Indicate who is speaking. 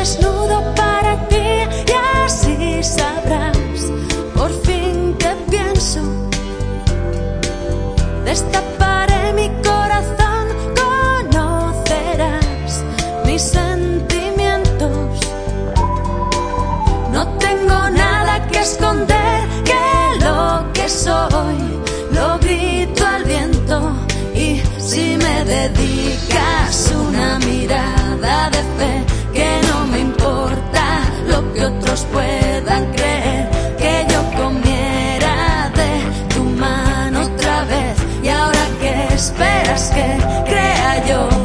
Speaker 1: desnudo para ti y así sabrás por fin que pienso. Destaparé mi corazón, conocerás mis sentimientos. No tengo nada que esconder. esperas que crea yo?